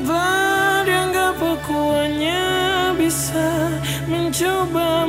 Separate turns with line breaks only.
Yang tadi bisa Mencoba